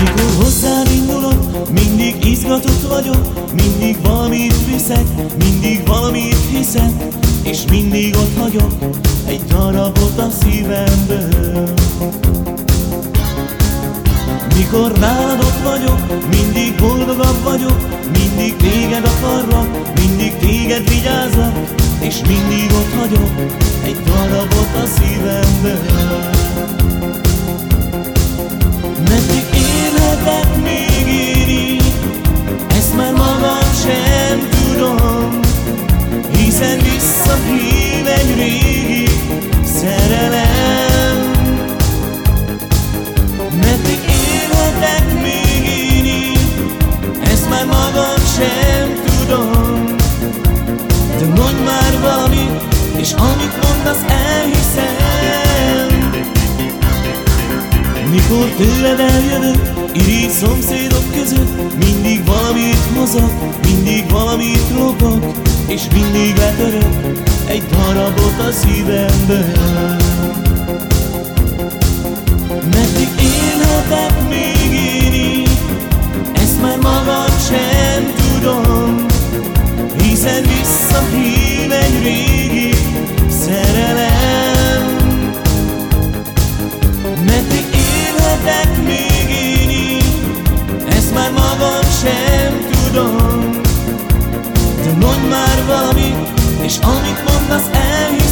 Mikor hozzád indulok, mindig izgatott vagyok Mindig valamit viszek, mindig valamit hiszek És mindig ott hagyok egy darabot a szívemből Mikor nálad ott vagyok, mindig boldogabb vagyok Mindig téged akarlak, mindig téged vigyázlak És mindig ott hagyok egy darabot a szívemből és amit mondasz elhiszem. Mikor tőled eljövök, irigy szomszédok között Mindig valamit hozok, mindig valamit lopok És mindig letörök egy darabot a szívemből. Meddig élhetek még én így, ezt már magam sem tudom Hiszen visszahív egy régi szerelem Meddig élhetek még én így, ezt már magam sem tudom. De mondj már valamit, és amit mondasz elhiszem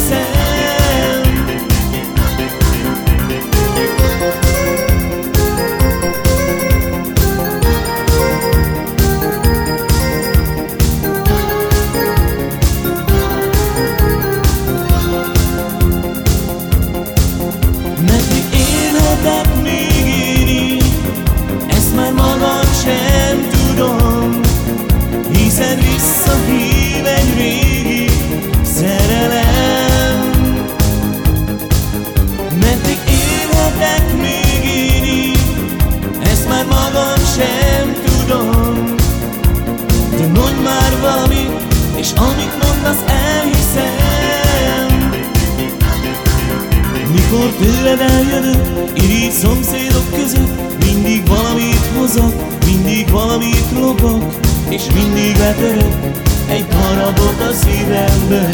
és amit mondasz elhiszem. Mikor tőled eljövök, irigy szomszédok között Mindig valamit hozok, mindig valamit lopok És mindig letörök egy darabot a szívemből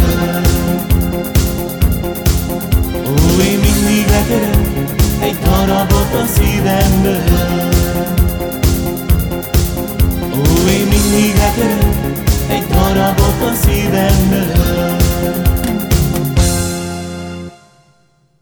Ó, én mindig letörök egy darabot a szívemből Ó, én mindig letörök egy darabot a szívemből